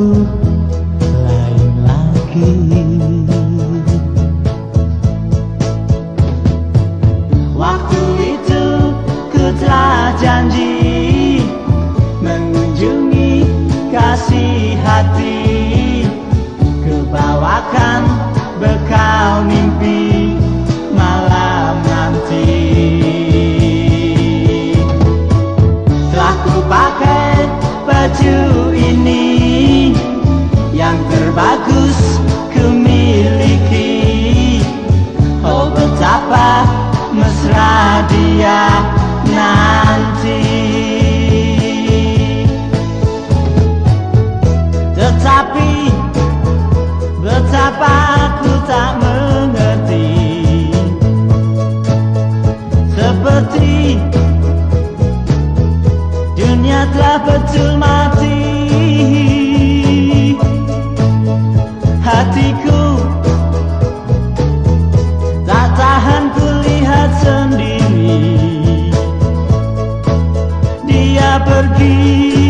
aku lain lagi. Waktu itu ku telah janji Mengunjungi kasih hati. Betul mati. Hatiku tak tahan kulihat sendiri. Dia pergi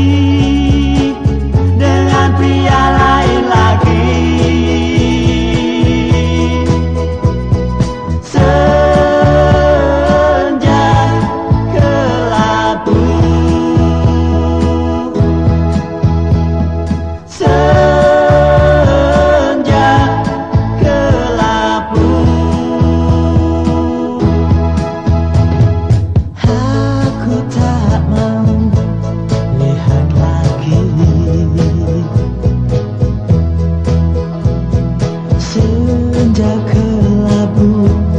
Oh.